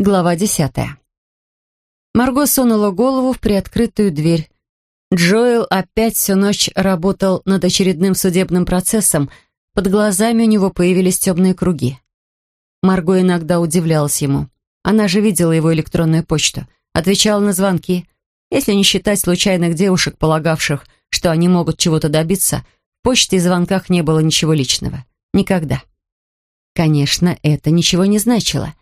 Глава десятая. Марго сунула голову в приоткрытую дверь. Джоэл опять всю ночь работал над очередным судебным процессом. Под глазами у него появились темные круги. Марго иногда удивлялась ему. Она же видела его электронную почту, отвечала на звонки. Если не считать случайных девушек, полагавших, что они могут чего-то добиться, в почте и звонках не было ничего личного. Никогда. Конечно, это ничего не значило.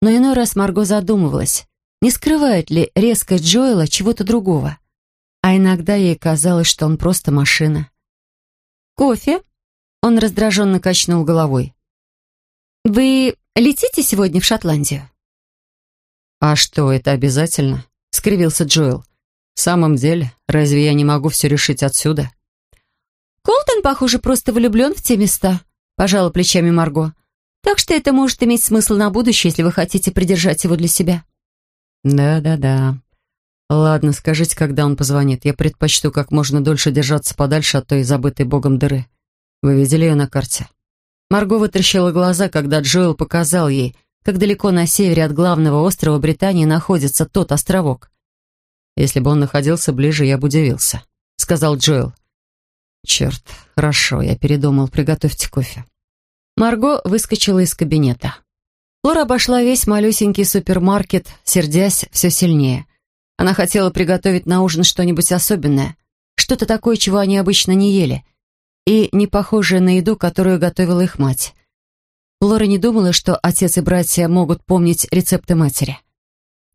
Но иной раз Марго задумывалась, не скрывает ли резкость Джоэла чего-то другого. А иногда ей казалось, что он просто машина. «Кофе?» Он раздраженно качнул головой. «Вы летите сегодня в Шотландию?» «А что, это обязательно?» — скривился Джоэл. «В самом деле, разве я не могу все решить отсюда?» «Колтон, похоже, просто влюблен в те места», — пожала плечами Марго. Так что это может иметь смысл на будущее, если вы хотите придержать его для себя. Да-да-да. Ладно, скажите, когда он позвонит. Я предпочту как можно дольше держаться подальше от той забытой богом дыры. Вы видели ее на карте? Марго вытрящила глаза, когда Джоэл показал ей, как далеко на севере от главного острова Британии находится тот островок. «Если бы он находился ближе, я бы удивился», — сказал Джоэл. «Черт, хорошо, я передумал. Приготовьте кофе». Марго выскочила из кабинета. Флора обошла весь малюсенький супермаркет, сердясь все сильнее. Она хотела приготовить на ужин что-нибудь особенное, что-то такое, чего они обычно не ели, и не похожее на еду, которую готовила их мать. Флора не думала, что отец и братья могут помнить рецепты матери.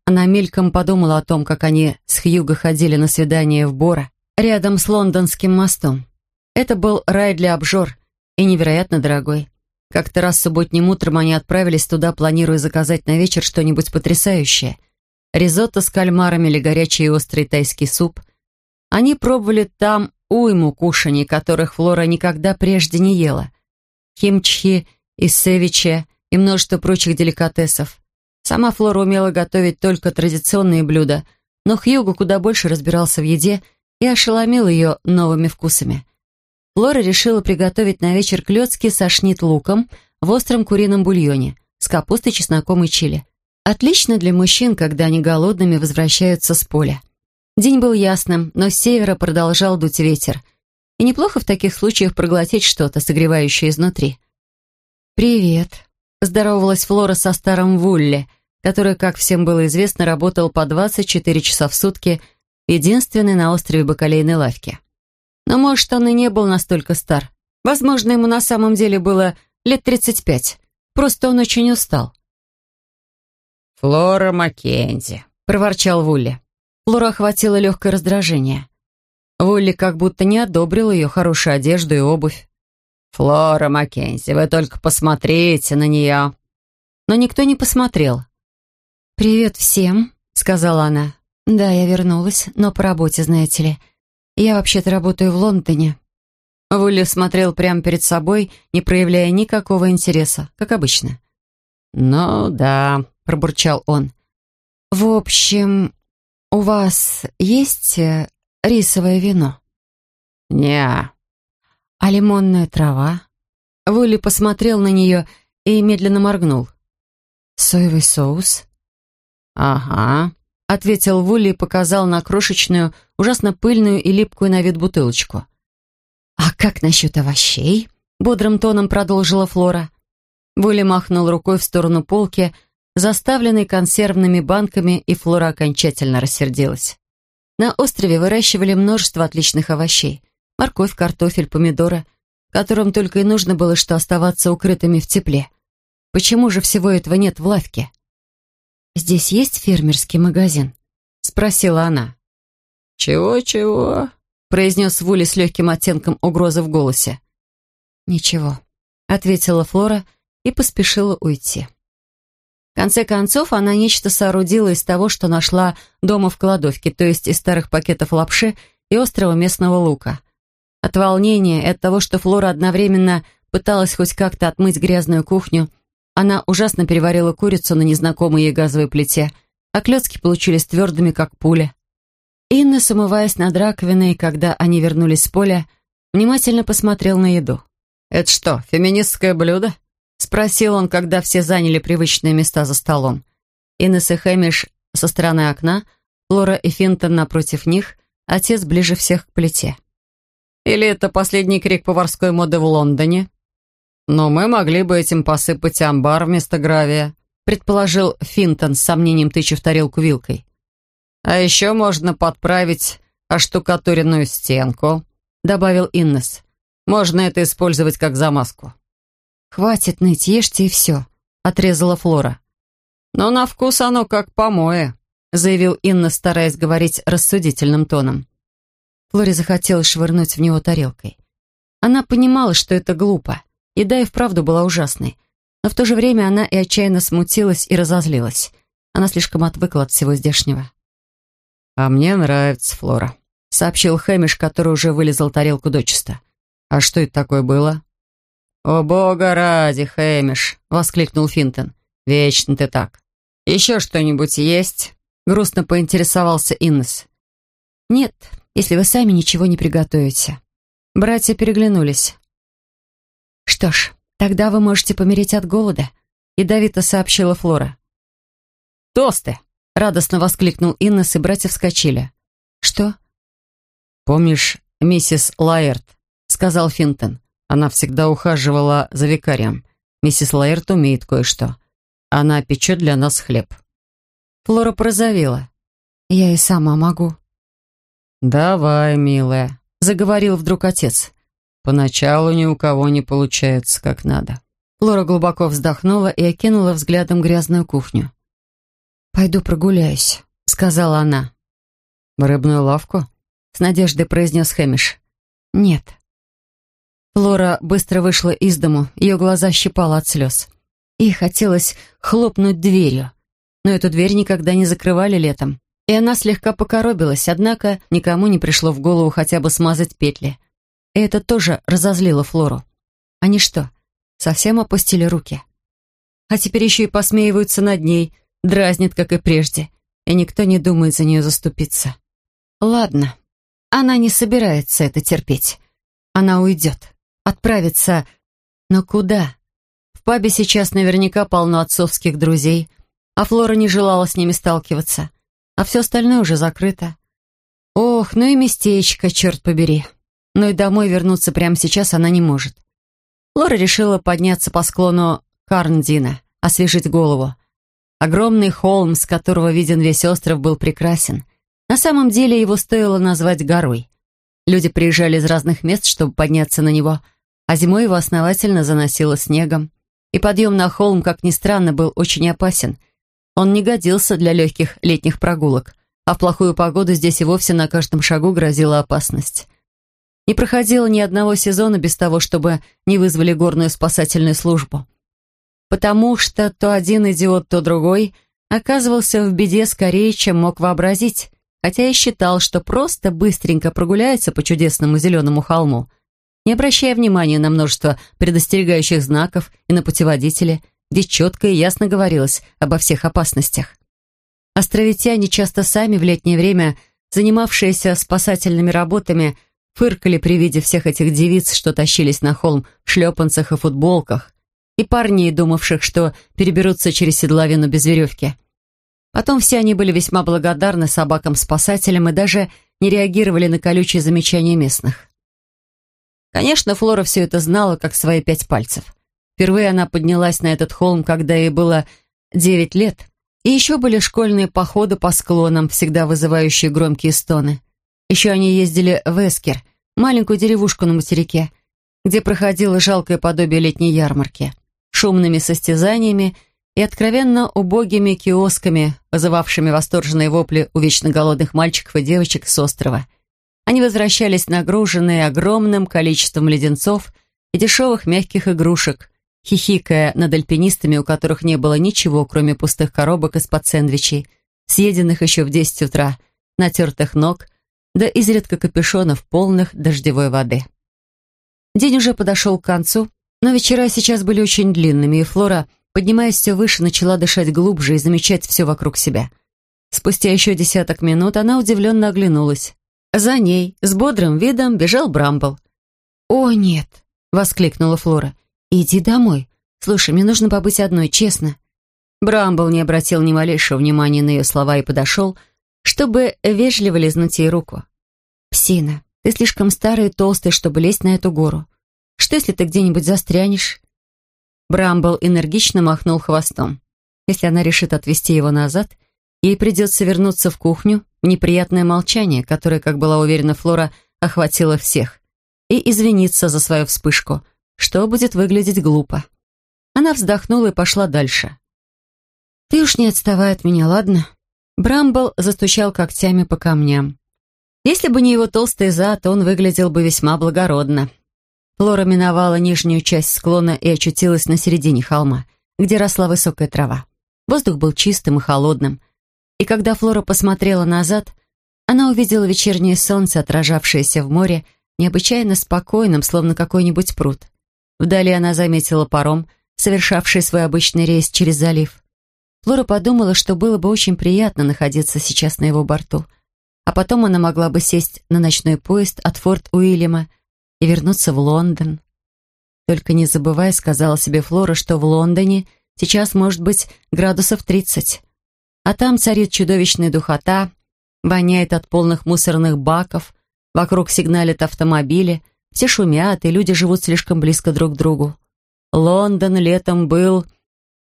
Она мельком подумала о том, как они с Хьюго ходили на свидание в Бора, рядом с лондонским мостом. Это был рай для обжор и невероятно дорогой. Как-то раз субботним утром они отправились туда, планируя заказать на вечер что-нибудь потрясающее. Ризотто с кальмарами или горячий и острый тайский суп. Они пробовали там уйму кушаний, которых Флора никогда прежде не ела. Химчхи севиче и множество прочих деликатесов. Сама Флора умела готовить только традиционные блюда, но Хьюго куда больше разбирался в еде и ошеломил ее новыми вкусами. Флора решила приготовить на вечер клёцки со шнит-луком в остром курином бульоне с капустой, чесноком и чили. Отлично для мужчин, когда они голодными возвращаются с поля. День был ясным, но с севера продолжал дуть ветер. И неплохо в таких случаях проглотить что-то, согревающее изнутри. «Привет», — здоровалась Флора со старым Вулли, который, как всем было известно, работал по 24 часа в сутки, единственный на острове Бакалейной лавки. Но, может, он и не был настолько стар. Возможно, ему на самом деле было лет 35. Просто он очень устал. «Флора Маккензи», — проворчал Вулли. Флора охватило легкое раздражение. Вулли как будто не одобрил ее хорошую одежду и обувь. «Флора Маккензи, вы только посмотрите на нее». Но никто не посмотрел. «Привет всем», — сказала она. «Да, я вернулась, но по работе, знаете ли. Я вообще-то работаю в Лондоне». Вулли смотрел прямо перед собой, не проявляя никакого интереса, как обычно. «Ну да», — пробурчал он. «В общем, у вас есть э, рисовое вино?» «Не». «А лимонная трава?» Вулли посмотрел на нее и медленно моргнул. «Соевый соус?» «Ага», — ответил Вулли и показал на крошечную, ужасно пыльную и липкую на вид бутылочку. «А как насчет овощей?» — бодрым тоном продолжила Флора. Вулли махнул рукой в сторону полки, заставленной консервными банками, и Флора окончательно рассердилась. На острове выращивали множество отличных овощей. Морковь, картофель, помидоры, которым только и нужно было что оставаться укрытыми в тепле. Почему же всего этого нет в лавке? «Здесь есть фермерский магазин?» — спросила она. «Чего-чего?» — произнес Вули с легким оттенком угрозы в голосе. «Ничего», — ответила Флора и поспешила уйти. В конце концов, она нечто соорудила из того, что нашла дома в кладовке, то есть из старых пакетов лапши и острого местного лука. От волнения и от того, что Флора одновременно пыталась хоть как-то отмыть грязную кухню, она ужасно переварила курицу на незнакомой ей газовой плите, а клетки получились твердыми, как пуля. Инна, умываясь над раковиной, когда они вернулись с поля, внимательно посмотрел на еду. «Это что, феминистское блюдо?» — спросил он, когда все заняли привычные места за столом. Инесс и Хэмиш со стороны окна, Флора и Финтон напротив них, отец ближе всех к плите. «Или это последний крик поварской моды в Лондоне?» «Но мы могли бы этим посыпать амбар вместо гравия», предположил Финтон с сомнением тыча в тарелку вилкой. «А еще можно подправить оштукатуренную стенку», добавил Иннес. «Можно это использовать как замазку». «Хватит ныть, ешьте и все», отрезала Флора. «Но на вкус оно как помоe», заявил Инна, стараясь говорить рассудительным тоном. Флоре захотелось швырнуть в него тарелкой. Она понимала, что это глупо. Еда и вправду была ужасной. Но в то же время она и отчаянно смутилась и разозлилась. Она слишком отвыкла от всего здешнего. «А мне нравится Флора», — сообщил Хэмиш, который уже вылезал тарелку дочисто. «А что это такое было?» «О, бога ради, Хэмиш!» — воскликнул Финтон. «Вечно ты так. Еще что-нибудь есть?» — грустно поинтересовался Иннес. «Нет, если вы сами ничего не приготовите». Братья переглянулись. «Что ж, тогда вы можете помереть от голода», — ядовито сообщила Флора. «Тосты!» — радостно воскликнул Иннес, и братья вскочили. «Что?» «Помнишь миссис Лаэрт?» — сказал Финтон. «Она всегда ухаживала за викарием. Миссис Лаэрт умеет кое-что. Она печет для нас хлеб». Флора прозовела. «Я и сама могу». «Давай, милая», — заговорил вдруг отец. Поначалу ни у кого не получается как надо. Лора глубоко вздохнула и окинула взглядом грязную кухню. «Пойду прогуляюсь», — сказала она. «В рыбную лавку?» — с надеждой произнес Хэмиш. «Нет». Лора быстро вышла из дому, ее глаза щипало от слез. Ей хотелось хлопнуть дверью, но эту дверь никогда не закрывали летом. И она слегка покоробилась, однако никому не пришло в голову хотя бы смазать петли. И это тоже разозлило Флору. Они что, совсем опустили руки? А теперь еще и посмеиваются над ней, дразнят, как и прежде, и никто не думает за нее заступиться. Ладно, она не собирается это терпеть. Она уйдет, отправится... Но куда? В пабе сейчас наверняка полно отцовских друзей, а Флора не желала с ними сталкиваться, а все остальное уже закрыто. Ох, ну и местечко, черт побери но и домой вернуться прямо сейчас она не может. Лора решила подняться по склону Карндина, освежить голову. Огромный холм, с которого виден весь остров, был прекрасен. На самом деле его стоило назвать горой. Люди приезжали из разных мест, чтобы подняться на него, а зимой его основательно заносило снегом. И подъем на холм, как ни странно, был очень опасен. Он не годился для легких летних прогулок, а в плохую погоду здесь и вовсе на каждом шагу грозила опасность. Не проходило ни одного сезона без того, чтобы не вызвали горную спасательную службу. Потому что то один идиот, то другой оказывался в беде скорее, чем мог вообразить, хотя и считал, что просто быстренько прогуляется по чудесному зеленому холму, не обращая внимания на множество предостерегающих знаков и на путеводители, где четко и ясно говорилось обо всех опасностях. Островитяне часто сами в летнее время, занимавшиеся спасательными работами, фыркали при виде всех этих девиц, что тащились на холм в шлепанцах и футболках, и парней, думавших, что переберутся через седловину без веревки. Потом все они были весьма благодарны собакам-спасателям и даже не реагировали на колючие замечания местных. Конечно, Флора все это знала, как свои пять пальцев. Впервые она поднялась на этот холм, когда ей было девять лет, и еще были школьные походы по склонам, всегда вызывающие громкие стоны. Еще они ездили в Эскер, маленькую деревушку на материке, где проходило жалкое подобие летней ярмарки, шумными состязаниями и откровенно убогими киосками, вызывавшими восторженные вопли у вечно голодных мальчиков и девочек с острова. Они возвращались нагруженные огромным количеством леденцов и дешевых мягких игрушек, хихикая над альпинистами, у которых не было ничего, кроме пустых коробок из-под сэндвичей, съеденных еще в десять утра, натертых ног да изредка капюшонов, полных дождевой воды. День уже подошел к концу, но вечера сейчас были очень длинными, и Флора, поднимаясь все выше, начала дышать глубже и замечать все вокруг себя. Спустя еще десяток минут она удивленно оглянулась. За ней, с бодрым видом, бежал Брамбл. «О, нет!» — воскликнула Флора. «Иди домой. Слушай, мне нужно побыть одной, честно». Брамбл не обратил ни малейшего внимания на ее слова и подошел, чтобы вежливо лизнуть ей руку. «Псина, ты слишком старый и толстый, чтобы лезть на эту гору. Что, если ты где-нибудь застрянешь?» Брамбл энергично махнул хвостом. Если она решит отвести его назад, ей придется вернуться в кухню, в неприятное молчание, которое, как была уверена Флора, охватило всех, и извиниться за свою вспышку, что будет выглядеть глупо. Она вздохнула и пошла дальше. «Ты уж не отставай от меня, ладно?» Брамбл застучал когтями по камням. Если бы не его толстый зад, он выглядел бы весьма благородно. Флора миновала нижнюю часть склона и очутилась на середине холма, где росла высокая трава. Воздух был чистым и холодным. И когда Флора посмотрела назад, она увидела вечернее солнце, отражавшееся в море, необычайно спокойным, словно какой-нибудь пруд. Вдали она заметила паром, совершавший свой обычный рейс через залив. Флора подумала, что было бы очень приятно находиться сейчас на его борту, а потом она могла бы сесть на ночной поезд от Форт Уильяма и вернуться в Лондон. Только не забывай, сказала себе Флора, что в Лондоне сейчас может быть градусов 30, а там царит чудовищная духота, воняет от полных мусорных баков, вокруг сигналят автомобили, все шумят, и люди живут слишком близко друг к другу. Лондон летом был...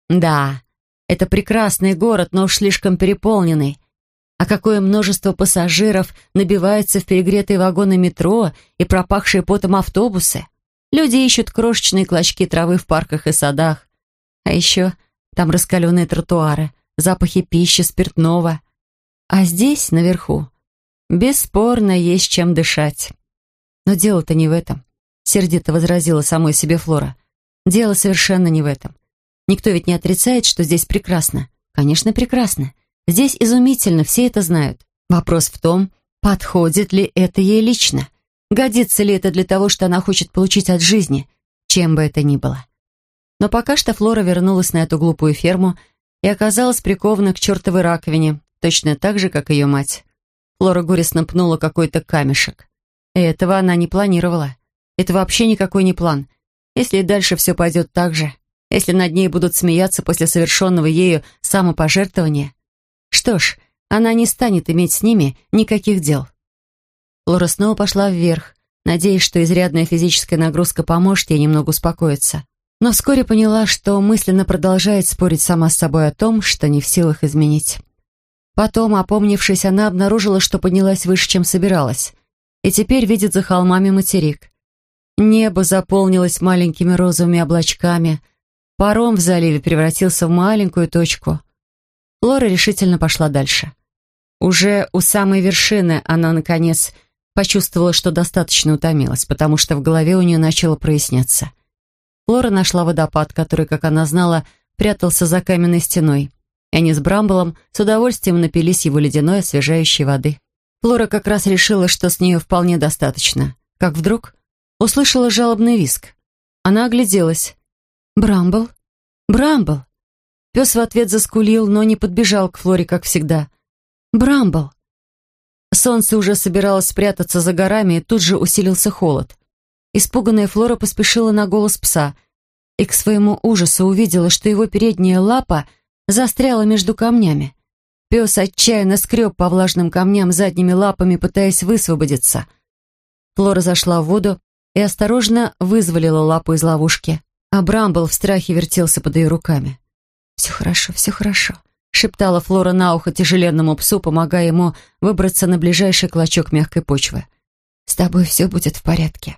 Да, это прекрасный город, но уж слишком переполненный. А какое множество пассажиров набивается в перегретые вагоны метро и пропахшие потом автобусы. Люди ищут крошечные клочки травы в парках и садах. А еще там раскаленные тротуары, запахи пищи, спиртного. А здесь, наверху, бесспорно есть чем дышать. Но дело-то не в этом, сердито возразила самой себе Флора. Дело совершенно не в этом. Никто ведь не отрицает, что здесь прекрасно. Конечно, прекрасно. Здесь изумительно, все это знают. Вопрос в том, подходит ли это ей лично. Годится ли это для того, что она хочет получить от жизни, чем бы это ни было. Но пока что Флора вернулась на эту глупую ферму и оказалась прикована к чертовой раковине, точно так же, как ее мать. Флора горестно пнула какой-то камешек. Этого она не планировала. Это вообще никакой не план. Если и дальше все пойдет так же, если над ней будут смеяться после совершенного ею самопожертвования. Что ж, она не станет иметь с ними никаких дел. Лора снова пошла вверх, надеясь, что изрядная физическая нагрузка поможет ей немного успокоиться. Но вскоре поняла, что мысленно продолжает спорить сама с собой о том, что не в силах изменить. Потом, опомнившись, она обнаружила, что поднялась выше, чем собиралась, и теперь видит за холмами материк. Небо заполнилось маленькими розовыми облачками — Паром в заливе превратился в маленькую точку. Лора решительно пошла дальше. Уже у самой вершины она, наконец, почувствовала, что достаточно утомилась, потому что в голове у нее начало проясняться. Лора нашла водопад, который, как она знала, прятался за каменной стеной. И они с Брамблом с удовольствием напились его ледяной освежающей воды. Флора как раз решила, что с нее вполне достаточно. Как вдруг услышала жалобный виск. Она огляделась. «Брамбл? Брамбл!» Пес в ответ заскулил, но не подбежал к Флоре, как всегда. «Брамбл!» Солнце уже собиралось спрятаться за горами, и тут же усилился холод. Испуганная Флора поспешила на голос пса и к своему ужасу увидела, что его передняя лапа застряла между камнями. Пес отчаянно скреб по влажным камням задними лапами, пытаясь высвободиться. Флора зашла в воду и осторожно вызволила лапу из ловушки а Брамбл в страхе вертелся под ее руками. «Все хорошо, все хорошо», — шептала Флора на ухо тяжеленному псу, помогая ему выбраться на ближайший клочок мягкой почвы. «С тобой все будет в порядке».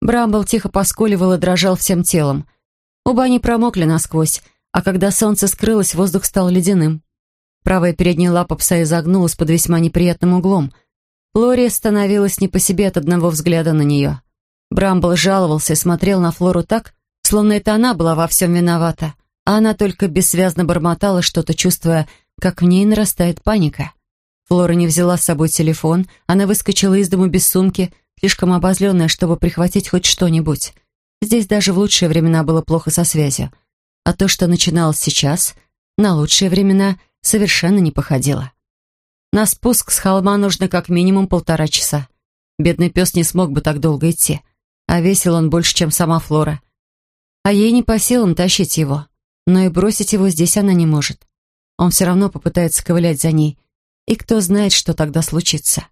Брамбл тихо поскуливал и дрожал всем телом. Оба они промокли насквозь, а когда солнце скрылось, воздух стал ледяным. Правая передняя лапа пса изогнулась под весьма неприятным углом. Флоре становилась не по себе от одного взгляда на нее. Брамбл жаловался и смотрел на Флору так, словно это она была во всем виновата, а она только бессвязно бормотала что-то, чувствуя, как в ней нарастает паника. Флора не взяла с собой телефон, она выскочила из дому без сумки, слишком обозленная, чтобы прихватить хоть что-нибудь. Здесь даже в лучшие времена было плохо со связью. А то, что начиналось сейчас, на лучшие времена совершенно не походило. На спуск с холма нужно как минимум полтора часа. Бедный пес не смог бы так долго идти. А весил он больше, чем сама Флора а ей не по силам тащить его. но и бросить его здесь она не может. Он все равно попытается ковылять за ней. И кто знает, что тогда случится.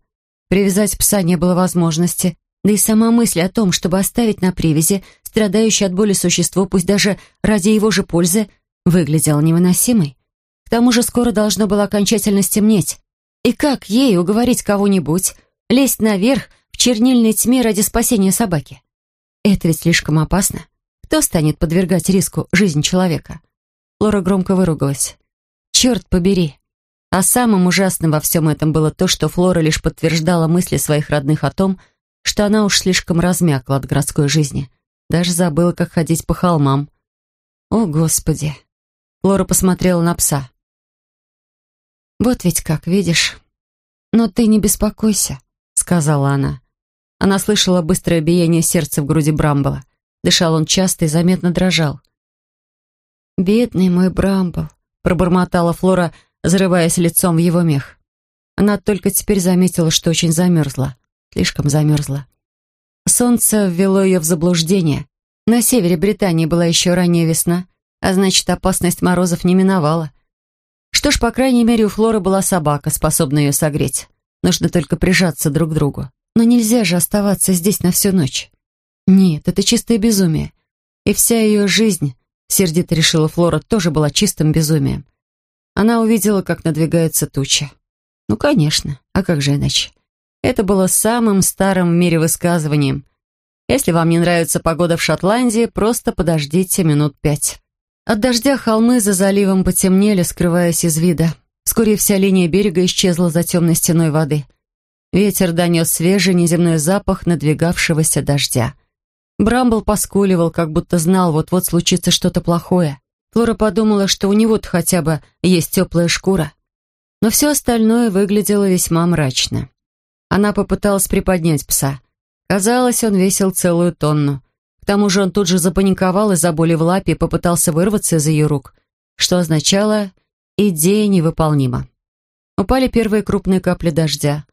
Привязать пса не было возможности, да и сама мысль о том, чтобы оставить на привязи страдающее от боли существо, пусть даже ради его же пользы, выглядела невыносимой. К тому же скоро должно было окончательно стемнеть. И как ей уговорить кого-нибудь лезть наверх в чернильной тьме ради спасения собаки? Это ведь слишком опасно. Кто станет подвергать риску жизнь человека? Лора громко выругалась. «Черт побери!» А самым ужасным во всем этом было то, что Флора лишь подтверждала мысли своих родных о том, что она уж слишком размякла от городской жизни. Даже забыла, как ходить по холмам. О, Господи! Флора посмотрела на пса. «Вот ведь как, видишь. Но ты не беспокойся», — сказала она. Она слышала быстрое биение сердца в груди Брамбола. Дышал он часто и заметно дрожал. «Бедный мой Брамбл», — пробормотала Флора, зарываясь лицом в его мех. Она только теперь заметила, что очень замерзла. Слишком замерзла. Солнце ввело ее в заблуждение. На севере Британии была еще ранняя весна, а значит, опасность морозов не миновала. Что ж, по крайней мере, у Флоры была собака, способная ее согреть. Нужно только прижаться друг к другу. Но нельзя же оставаться здесь на всю ночь. Нет, это чистое безумие. И вся ее жизнь, сердито решила Флора, тоже была чистым безумием. Она увидела, как надвигается туча. Ну, конечно, а как же иначе? Это было самым старым в мире высказыванием. Если вам не нравится погода в Шотландии, просто подождите минут пять. От дождя холмы за заливом потемнели, скрываясь из вида. Вскоре вся линия берега исчезла за темной стеной воды. Ветер донес свежий неземной запах надвигавшегося дождя. Брамбл поскуливал, как будто знал, вот-вот случится что-то плохое. Флора подумала, что у него-то хотя бы есть теплая шкура. Но все остальное выглядело весьма мрачно. Она попыталась приподнять пса. Казалось, он весил целую тонну. К тому же он тут же запаниковал из-за боли в лапе и попытался вырваться из ее рук, что означало «идея невыполнима». Упали первые крупные капли дождя.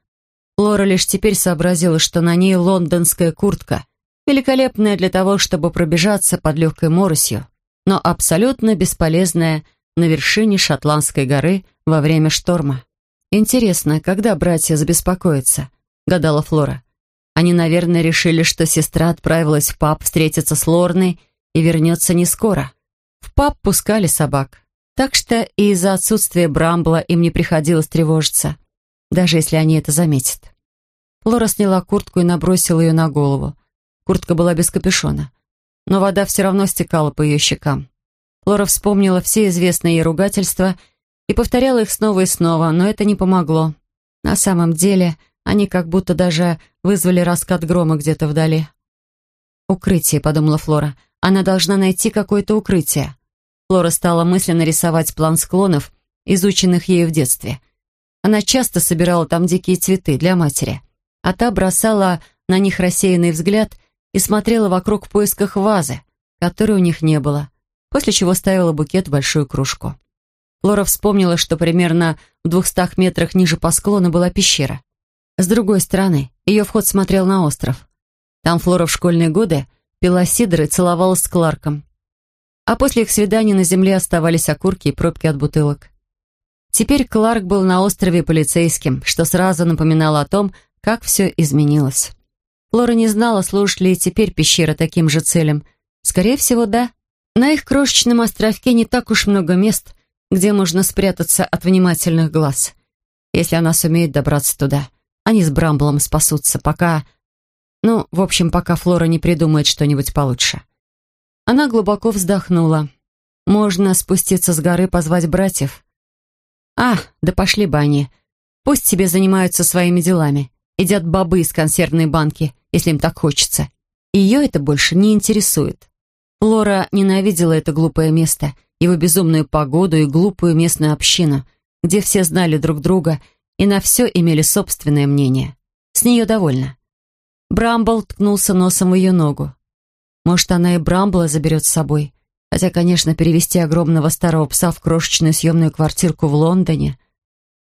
Лора лишь теперь сообразила, что на ней лондонская куртка, великолепная для того, чтобы пробежаться под легкой моросью, но абсолютно бесполезная на вершине Шотландской горы во время шторма. «Интересно, когда братья забеспокоятся?» — гадала Флора. Они, наверное, решили, что сестра отправилась в паб встретиться с Лорной и вернется не скоро. В паб пускали собак. Так что и из-за отсутствия Брамбла им не приходилось тревожиться, даже если они это заметят. Флора сняла куртку и набросила ее на голову. Куртка была без капюшона. Но вода все равно стекала по ее щекам. Флора вспомнила все известные ей ругательства — и повторяла их снова и снова, но это не помогло. На самом деле, они как будто даже вызвали раскат грома где-то вдали. «Укрытие», — подумала Флора. «Она должна найти какое-то укрытие». Флора стала мысленно рисовать план склонов, изученных ею в детстве. Она часто собирала там дикие цветы для матери, а та бросала на них рассеянный взгляд и смотрела вокруг в поисках вазы, которой у них не было, после чего ставила букет в большую кружку. Лора вспомнила, что примерно в двухстах метрах ниже по склону была пещера. С другой стороны, ее вход смотрел на остров. Там Флора в школьные годы пила сидр и целовалась с Кларком. А после их свиданий на земле оставались окурки и пробки от бутылок. Теперь Кларк был на острове полицейским, что сразу напоминало о том, как все изменилось. Флора не знала, служит ли теперь пещера таким же целям. Скорее всего, да. На их крошечном островке не так уж много мест, где можно спрятаться от внимательных глаз. Если она сумеет добраться туда, они с Брамблом спасутся, пока... Ну, в общем, пока Флора не придумает что-нибудь получше. Она глубоко вздохнула. Можно спуститься с горы, позвать братьев. А, да пошли бы они. Пусть себе занимаются своими делами. Едят бобы из консервной банки, если им так хочется. Ее это больше не интересует. Флора ненавидела это глупое место его безумную погоду и глупую местную общину, где все знали друг друга и на все имели собственное мнение. С нее довольна. Брамбл ткнулся носом в ее ногу. Может, она и Брамбла заберет с собой. Хотя, конечно, перевести огромного старого пса в крошечную съемную квартирку в Лондоне.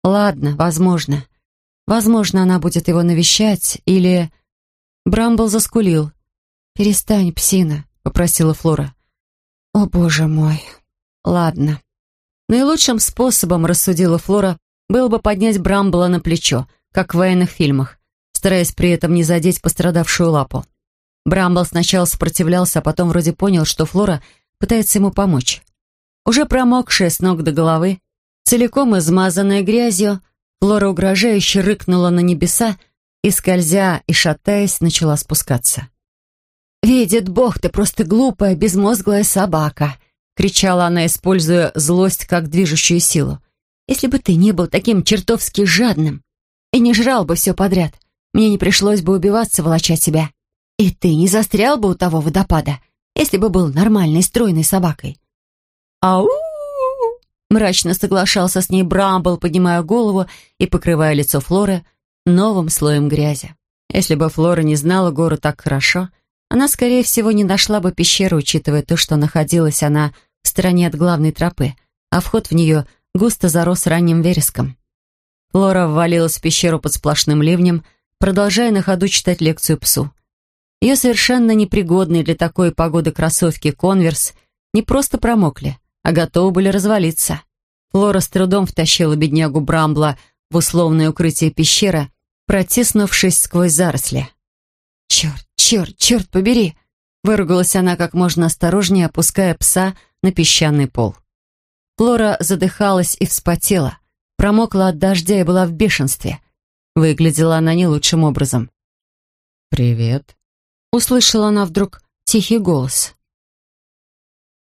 Ладно, возможно. Возможно, она будет его навещать, или... Брамбл заскулил. «Перестань, псина», — попросила Флора. «О, боже мой!» ладно. Наилучшим способом, рассудила Флора, было бы поднять Брамбла на плечо, как в военных фильмах, стараясь при этом не задеть пострадавшую лапу. Брамбл сначала сопротивлялся, а потом вроде понял, что Флора пытается ему помочь. Уже промокшая с ног до головы, целиком измазанная грязью, Флора угрожающе рыкнула на небеса и, скользя и шатаясь, начала спускаться. «Видит Бог, ты просто глупая, безмозглая собака!» — кричала она, используя злость как движущую силу. «Если бы ты не был таким чертовски жадным и не жрал бы все подряд, мне не пришлось бы убиваться, волоча тебя. И ты не застрял бы у того водопада, если бы был нормальной, стройной собакой». «Ау!» — мрачно соглашался с ней Брамбл, поднимая голову и покрывая лицо Флоры новым слоем грязи. Если бы Флора не знала гору так хорошо, она, скорее всего, не нашла бы пещеру, учитывая то, что находилась она в стороне от главной тропы, а вход в нее густо зарос ранним вереском. Флора ввалилась в пещеру под сплошным ливнем, продолжая на ходу читать лекцию псу. Ее совершенно непригодные для такой погоды кроссовки «Конверс» не просто промокли, а готовы были развалиться. Флора с трудом втащила беднягу Брамбла в условное укрытие пещеры, протиснувшись сквозь заросли. «Черт, черт, черт побери!» Выругалась она как можно осторожнее, опуская пса на песчаный пол. Флора задыхалась и вспотела, промокла от дождя и была в бешенстве. Выглядела она не лучшим образом. «Привет», — услышала она вдруг тихий голос.